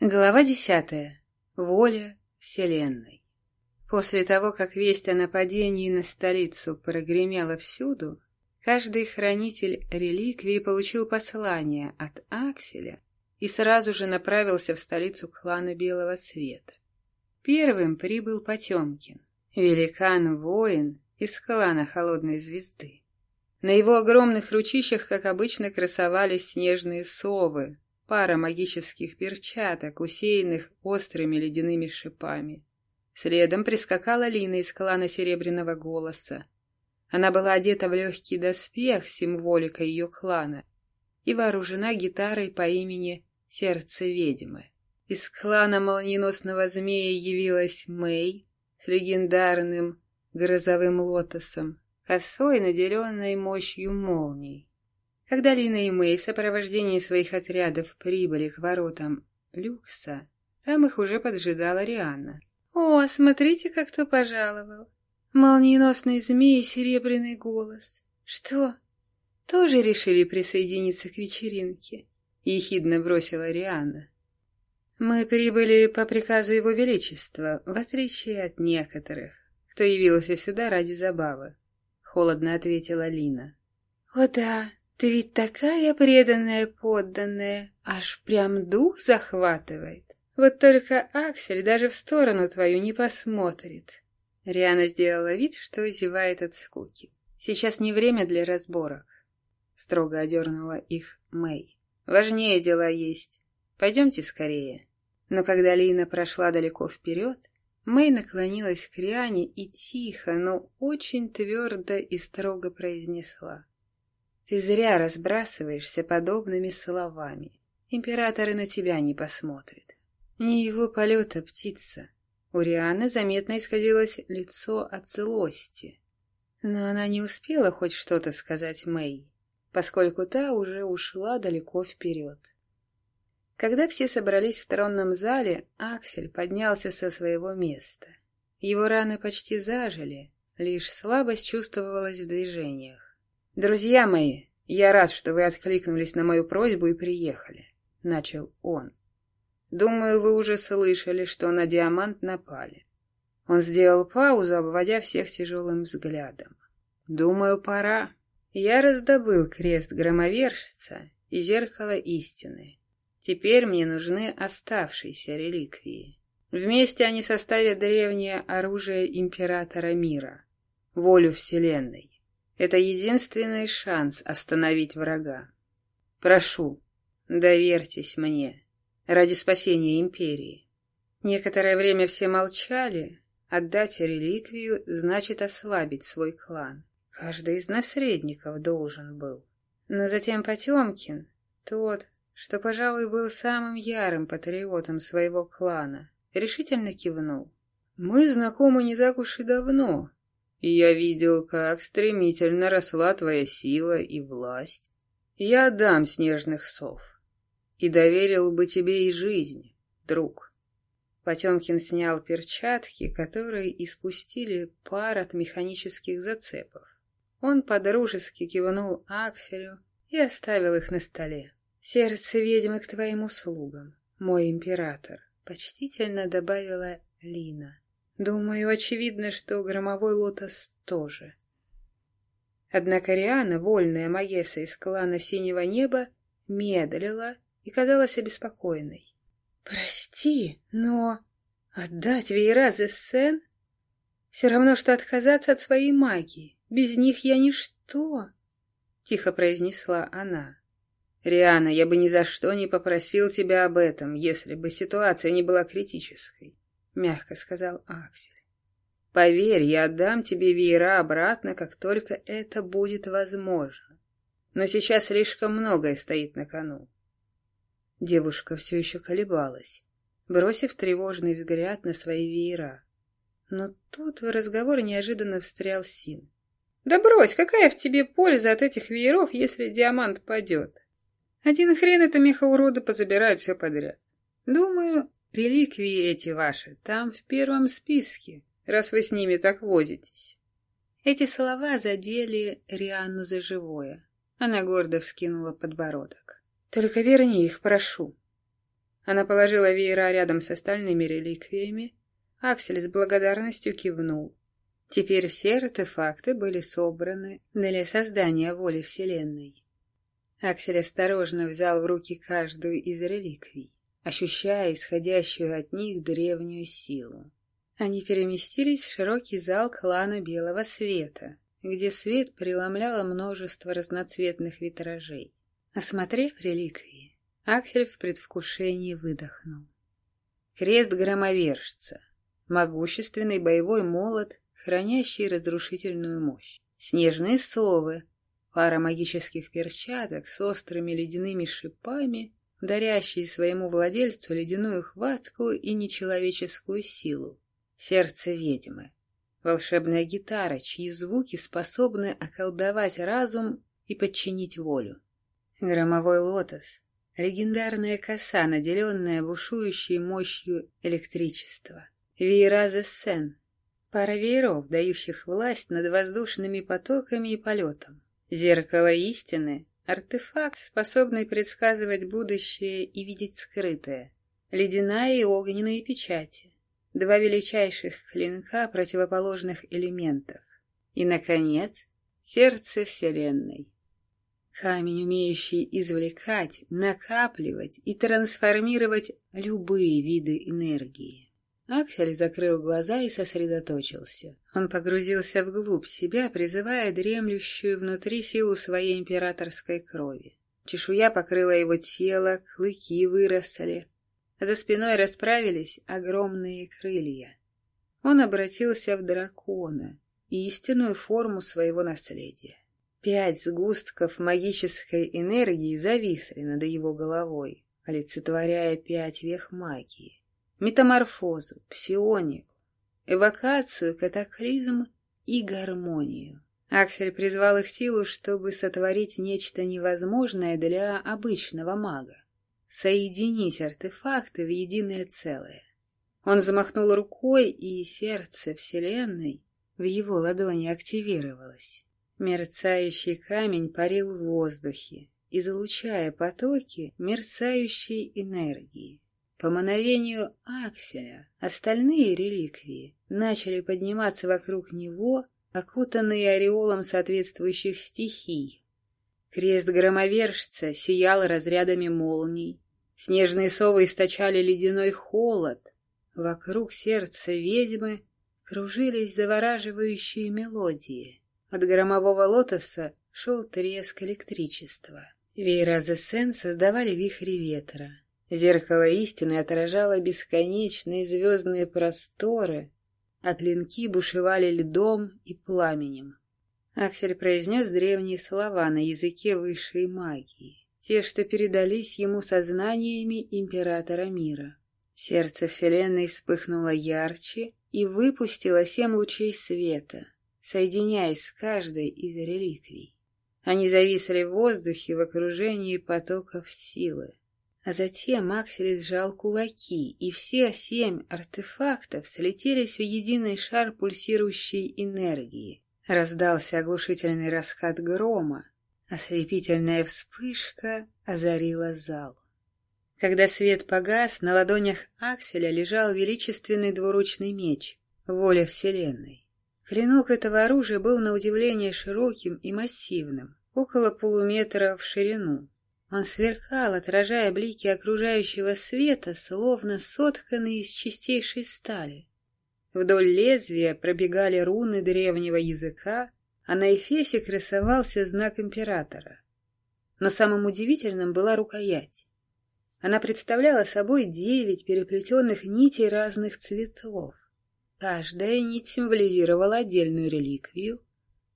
Глава десятая. Воля Вселенной. После того, как весть о нападении на столицу прогремела всюду, каждый хранитель реликвии получил послание от Акселя и сразу же направился в столицу клана Белого Цвета. Первым прибыл Потемкин, великан-воин из клана Холодной Звезды. На его огромных ручищах, как обычно, красовались снежные совы, пара магических перчаток, усеянных острыми ледяными шипами. Следом прискакала Лина из клана Серебряного Голоса. Она была одета в легкий доспех, символика ее клана, и вооружена гитарой по имени Сердце Ведьмы. Из клана Молниеносного Змея явилась Мэй с легендарным грозовым лотосом, косой, наделенной мощью молний. Когда Лина и Мэй в сопровождении своих отрядов прибыли к воротам люкса, там их уже поджидала Рианна. «О, смотрите, как кто пожаловал! Молниеносный змей и серебряный голос! Что, тоже решили присоединиться к вечеринке?» — ехидно бросила Рианна. «Мы прибыли по приказу Его Величества, в отличие от некоторых, кто явился сюда ради забавы», — холодно ответила Лина. «О да, ты ведь такая преданная подданная, аж прям дух захватывает. Вот только Аксель даже в сторону твою не посмотрит. Риана сделала вид, что зевает от скуки. Сейчас не время для разборок. Строго одернула их Мэй. Важнее дела есть. Пойдемте скорее. Но когда Лина прошла далеко вперед, Мэй наклонилась к Риане и тихо, но очень твердо и строго произнесла. Ты зря разбрасываешься подобными словами. Император и на тебя не посмотрит. Не его полета птица. У Рианы заметно исходилось лицо от злости. Но она не успела хоть что-то сказать Мэй, поскольку та уже ушла далеко вперед. Когда все собрались в тронном зале, Аксель поднялся со своего места. Его раны почти зажили, лишь слабость чувствовалась в движениях. «Друзья мои, я рад, что вы откликнулись на мою просьбу и приехали», — начал он. «Думаю, вы уже слышали, что на Диамант напали». Он сделал паузу, обводя всех тяжелым взглядом. «Думаю, пора. Я раздобыл крест громовержца и зеркало истины. Теперь мне нужны оставшиеся реликвии. Вместе они составят древнее оружие императора мира, волю Вселенной. Это единственный шанс остановить врага. Прошу, доверьтесь мне ради спасения империи. Некоторое время все молчали. Отдать реликвию значит ослабить свой клан. Каждый из наследников должен был. Но затем Потемкин, тот, что, пожалуй, был самым ярым патриотом своего клана, решительно кивнул. «Мы знакомы не так уж и давно, и я видел, как стремительно росла твоя сила и власть. Я отдам снежных сов и доверил бы тебе и жизнь, друг. Потемкин снял перчатки, которые испустили пар от механических зацепов. Он подружески кивнул Акселю и оставил их на столе. «Сердце ведьмы к твоим услугам, мой император», — почтительно добавила Лина. Думаю, очевидно, что громовой лотос тоже. Однако Риана, вольная Магеса из клана Синего Неба, медлила и казалась обеспокоенной. «Прости, но отдать веера за сцен все равно, что отказаться от своей магии. Без них я ничто», — тихо произнесла она. «Риана, я бы ни за что не попросил тебя об этом, если бы ситуация не была критической. — мягко сказал Аксель. «Поверь, я отдам тебе веера обратно, как только это будет возможно. Но сейчас слишком многое стоит на кону». Девушка все еще колебалась, бросив тревожный взгляд на свои веера. Но тут в разговор неожиданно встрял Син. «Да брось, какая в тебе польза от этих вееров, если диамант падет? Один хрен это меха-уроды позабирают все подряд. Думаю, Реликвии эти ваши там в первом списке, раз вы с ними так возитесь. Эти слова задели Рианну за живое. Она гордо вскинула подбородок. Только верни их, прошу. Она положила веера рядом с остальными реликвиями. Аксель с благодарностью кивнул. Теперь все артефакты были собраны для создания воли Вселенной. Аксель осторожно взял в руки каждую из реликвий, ощущая исходящую от них древнюю силу. Они переместились в широкий зал клана Белого Света, где свет преломляло множество разноцветных витражей. Осмотрев реликвии, Аксель в предвкушении выдохнул. Крест громовержца, могущественный боевой молот, хранящий разрушительную мощь. Снежные совы, пара магических перчаток с острыми ледяными шипами, дарящие своему владельцу ледяную хватку и нечеловеческую силу. Сердце ведьмы. Волшебная гитара, чьи звуки способны околдовать разум и подчинить волю. Громовой лотос. Легендарная коса, наделенная бушующей мощью электричества. Веера Сен. Пара вееров, дающих власть над воздушными потоками и полетом. Зеркало истины — артефакт, способный предсказывать будущее и видеть скрытое. Ледяная и огненные печати два величайших клинка противоположных элементов. И, наконец, сердце Вселенной. Камень, умеющий извлекать, накапливать и трансформировать любые виды энергии. Аксель закрыл глаза и сосредоточился. Он погрузился вглубь себя, призывая дремлющую внутри силу своей императорской крови. Чешуя покрыла его тело, клыки выросли, за спиной расправились огромные крылья. Он обратился в дракона, истинную форму своего наследия. Пять сгустков магической энергии зависли над его головой, олицетворяя пять вех магии. Метаморфозу, псионику, эвокацию, катаклизм и гармонию. Аксель призвал их силу, чтобы сотворить нечто невозможное для обычного мага соединить артефакты в единое целое. Он замахнул рукой, и сердце Вселенной в его ладони активировалось. Мерцающий камень парил в воздухе, излучая потоки мерцающей энергии. По мановению Акселя остальные реликвии начали подниматься вокруг него, окутанные ореолом соответствующих стихий. Крест громовержца сиял разрядами молний, Снежные совы источали ледяной холод. Вокруг сердца ведьмы кружились завораживающие мелодии. От громового лотоса шел треск электричества. Вейразы Сен создавали вихри ветра. Зеркало истины отражало бесконечные звездные просторы, а клинки бушевали льдом и пламенем. Аксель произнес древние слова на языке высшей магии те, что передались ему сознаниями императора мира. Сердце Вселенной вспыхнуло ярче и выпустило семь лучей света, соединяясь с каждой из реликвий. Они зависли в воздухе в окружении потоков силы. А затем Аксель сжал кулаки, и все семь артефактов слетелись в единый шар пульсирующей энергии. Раздался оглушительный раскат грома, Ослепительная вспышка озарила зал. Когда свет погас, на ладонях Акселя лежал величественный двуручный меч «Воля Вселенной». Клинок этого оружия был на удивление широким и массивным, около полуметра в ширину. Он сверкал, отражая блики окружающего света, словно сотканный из чистейшей стали. Вдоль лезвия пробегали руны древнего языка, а на эфесе красовался знак императора. Но самым удивительным была рукоять. Она представляла собой девять переплетенных нитей разных цветов. Каждая нить символизировала отдельную реликвию,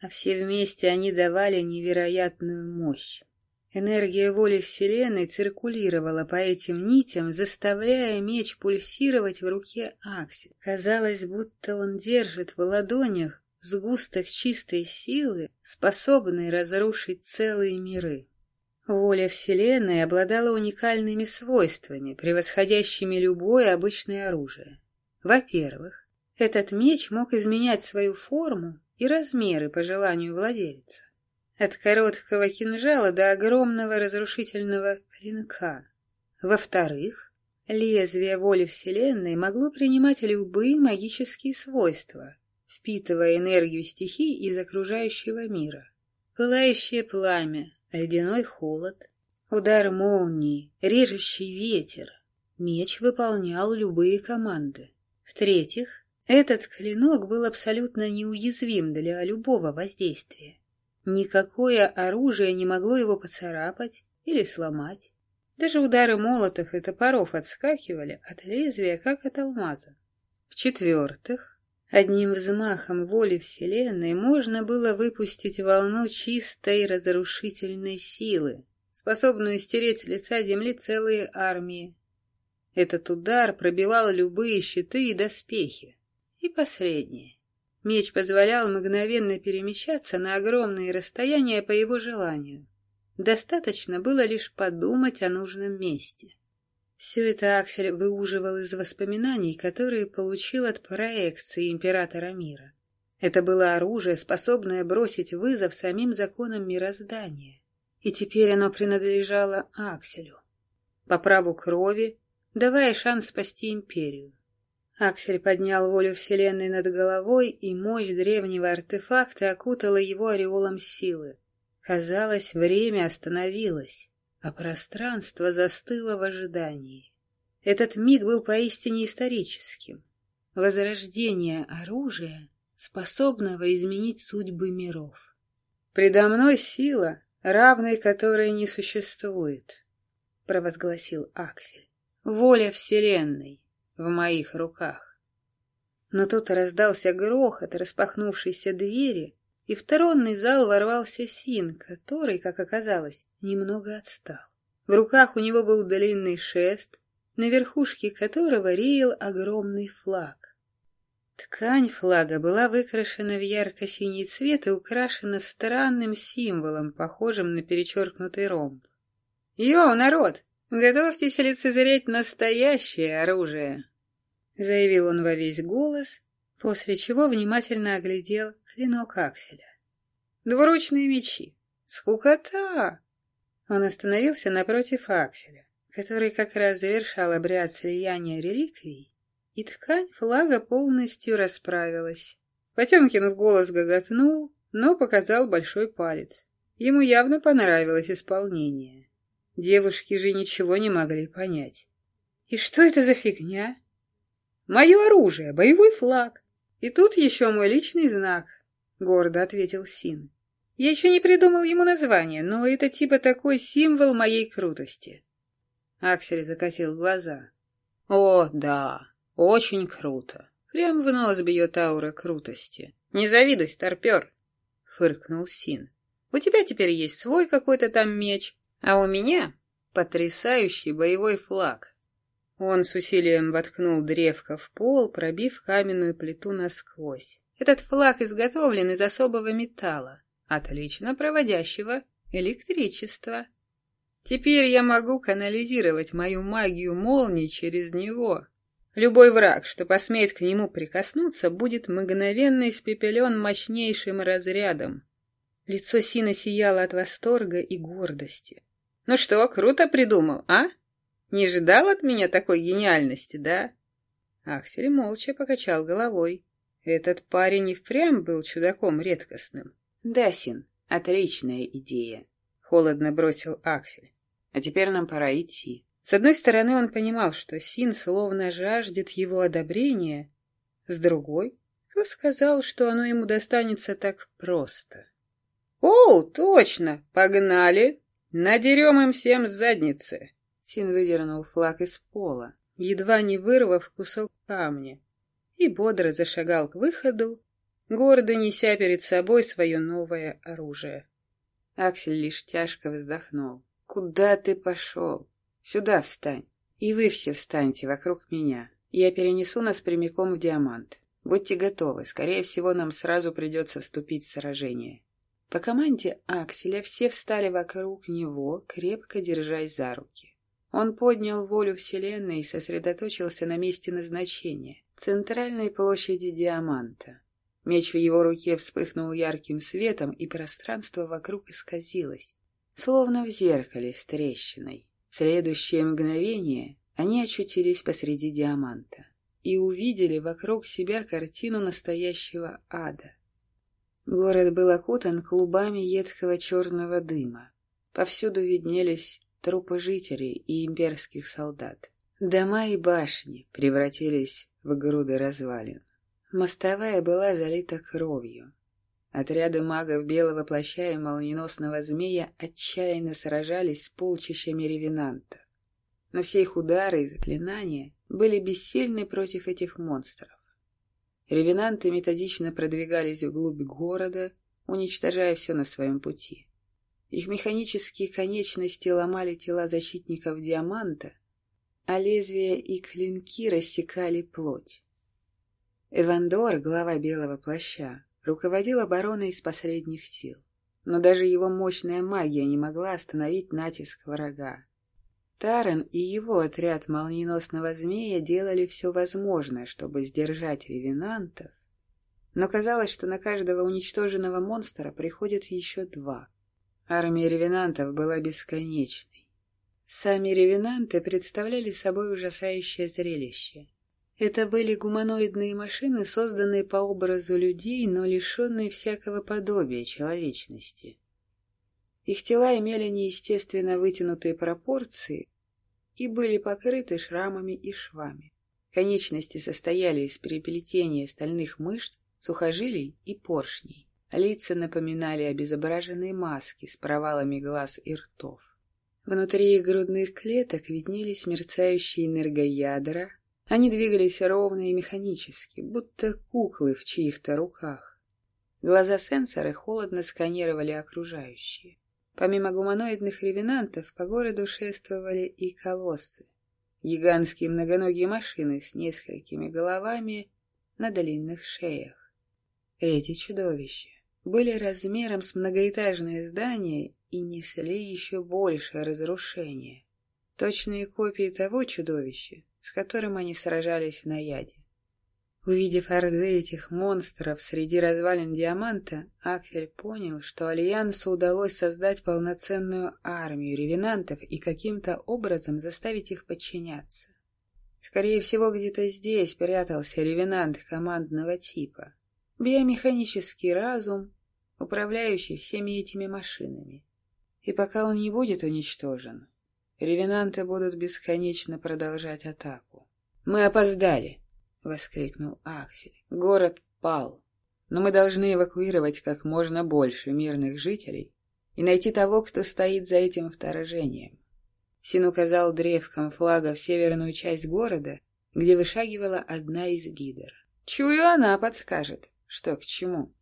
а все вместе они давали невероятную мощь. Энергия воли Вселенной циркулировала по этим нитям, заставляя меч пульсировать в руке Аксель. Казалось, будто он держит в ладонях сгусток чистой силы, способный разрушить целые миры. Воля Вселенной обладала уникальными свойствами, превосходящими любое обычное оружие. Во-первых, этот меч мог изменять свою форму и размеры по желанию владельца. От короткого кинжала до огромного разрушительного клинка. Во-вторых, Лезвие воли Вселенной могло принимать любые магические свойства, впитывая энергию стихий из окружающего мира. Пылающее пламя, ледяной холод, удар молнии, режущий ветер. Меч выполнял любые команды. В-третьих, этот клинок был абсолютно неуязвим для любого воздействия. Никакое оружие не могло его поцарапать или сломать. Даже удары молотов и топоров отскакивали от лезвия, как от алмаза. В-четвертых, одним взмахом воли Вселенной можно было выпустить волну чистой разрушительной силы, способную стереть с лица земли целые армии. Этот удар пробивал любые щиты и доспехи. И последнее. Меч позволял мгновенно перемещаться на огромные расстояния по его желанию. Достаточно было лишь подумать о нужном месте. Все это Аксель выуживал из воспоминаний, которые получил от проекции императора мира. Это было оружие, способное бросить вызов самим законам мироздания. И теперь оно принадлежало Акселю. По праву крови, давая шанс спасти империю. Аксель поднял волю Вселенной над головой, и мощь древнего артефакта окутала его ореолом силы. Казалось, время остановилось, а пространство застыло в ожидании. Этот миг был поистине историческим. Возрождение оружия, способного изменить судьбы миров. «Предо мной сила, равной которой не существует», — провозгласил Аксель. «Воля Вселенной в моих руках». Но тут раздался грохот распахнувшейся двери, и в тронный зал ворвался Син, который, как оказалось, немного отстал. В руках у него был длинный шест, на верхушке которого реял огромный флаг. Ткань флага была выкрашена в ярко-синий цвет и украшена странным символом, похожим на перечеркнутый ромб. «Йоу, народ, готовьтесь лицезреть настоящее оружие!» Заявил он во весь голос, после чего внимательно оглядел клинок Акселя. «Двуручные мечи! Скукота!» Он остановился напротив Акселя, который как раз завершал обряд слияния реликвий, и ткань флага полностью расправилась. Потемкин в голос гоготнул, но показал большой палец. Ему явно понравилось исполнение. Девушки же ничего не могли понять. «И что это за фигня?» «Мое оружие, боевой флаг. «И тут еще мой личный знак», — гордо ответил Син. «Я еще не придумал ему название, но это типа такой символ моей крутости». Аксель закатил глаза. «О, да, очень круто. Прям в нос бьет аура крутости. Не завидуй, старпер!» — фыркнул Син. «У тебя теперь есть свой какой-то там меч, а у меня потрясающий боевой флаг. Он с усилием воткнул древко в пол, пробив каменную плиту насквозь. Этот флаг изготовлен из особого металла, отлично проводящего электричество. Теперь я могу канализировать мою магию молнии через него. Любой враг, что посмеет к нему прикоснуться, будет мгновенно испепелен мощнейшим разрядом. Лицо Сина сияло от восторга и гордости. «Ну что, круто придумал, а?» Не ждал от меня такой гениальности, да?» Аксель молча покачал головой. Этот парень и впрямь был чудаком редкостным. «Да, Син, отличная идея», — холодно бросил Аксель. «А теперь нам пора идти». С одной стороны, он понимал, что Син словно жаждет его одобрения, с другой, кто сказал, что оно ему достанется так просто. «О, точно! Погнали! Надерем им всем задницы!» Син выдернул флаг из пола, едва не вырвав кусок камня, и бодро зашагал к выходу, гордо неся перед собой свое новое оружие. Аксель лишь тяжко вздохнул. «Куда ты пошел? Сюда встань. И вы все встаньте вокруг меня. Я перенесу нас прямиком в Диамант. Будьте готовы, скорее всего, нам сразу придется вступить в сражение». По команде Акселя все встали вокруг него, крепко держась за руки. Он поднял волю Вселенной и сосредоточился на месте назначения — центральной площади Диаманта. Меч в его руке вспыхнул ярким светом, и пространство вокруг исказилось, словно в зеркале с трещиной. В следующее мгновение они очутились посреди диаманта и увидели вокруг себя картину настоящего ада. Город был окутан клубами едкого черного дыма. Повсюду виднелись трупы жителей и имперских солдат. Дома и башни превратились в груды развалин. Мостовая была залита кровью. Отряды магов белого плаща и молниеносного змея отчаянно сражались с полчищами ревенантов. Но все их удары и заклинания были бессильны против этих монстров. Ревенанты методично продвигались вглубь города, уничтожая все на своем пути. Их механические конечности ломали тела защитников Диаманта, а лезвия и клинки рассекали плоть. Эвандор, глава Белого Плаща, руководил обороной из последних сил, но даже его мощная магия не могла остановить натиск врага. Таран и его отряд молниеносного змея делали все возможное, чтобы сдержать ревенантов, но казалось, что на каждого уничтоженного монстра приходят еще два. Армия ревенантов была бесконечной. Сами ревенанты представляли собой ужасающее зрелище. Это были гуманоидные машины, созданные по образу людей, но лишенные всякого подобия человечности. Их тела имели неестественно вытянутые пропорции и были покрыты шрамами и швами. Конечности состояли из переплетения стальных мышц, сухожилий и поршней. Лица напоминали обезображенные маски с провалами глаз и ртов. Внутри их грудных клеток виднелись мерцающие энергоядра. Они двигались ровно и механически, будто куклы в чьих-то руках. Глаза сенсоры холодно сканировали окружающие. Помимо гуманоидных ревенантов, по городу шествовали и колоссы. Гигантские многоногие машины с несколькими головами на длинных шеях. Эти чудовища были размером с многоэтажное здание и несли еще большее разрушение. Точные копии того чудовища, с которым они сражались в Наяде. Увидев орды этих монстров среди развалин Диаманта, Аксель понял, что Альянсу удалось создать полноценную армию ревенантов и каким-то образом заставить их подчиняться. Скорее всего, где-то здесь прятался ревенант командного типа. Биомеханический разум, управляющий всеми этими машинами. И пока он не будет уничтожен, ревенанты будут бесконечно продолжать атаку. «Мы опоздали!» — воскликнул Аксель. «Город пал, но мы должны эвакуировать как можно больше мирных жителей и найти того, кто стоит за этим вторжением». Син указал древком флага в северную часть города, где вышагивала одна из гидр. «Чую, она подскажет, что к чему».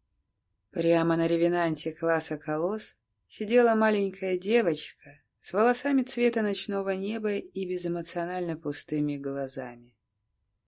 Прямо на ревенанте класса колосс сидела маленькая девочка с волосами цвета ночного неба и безэмоционально пустыми глазами.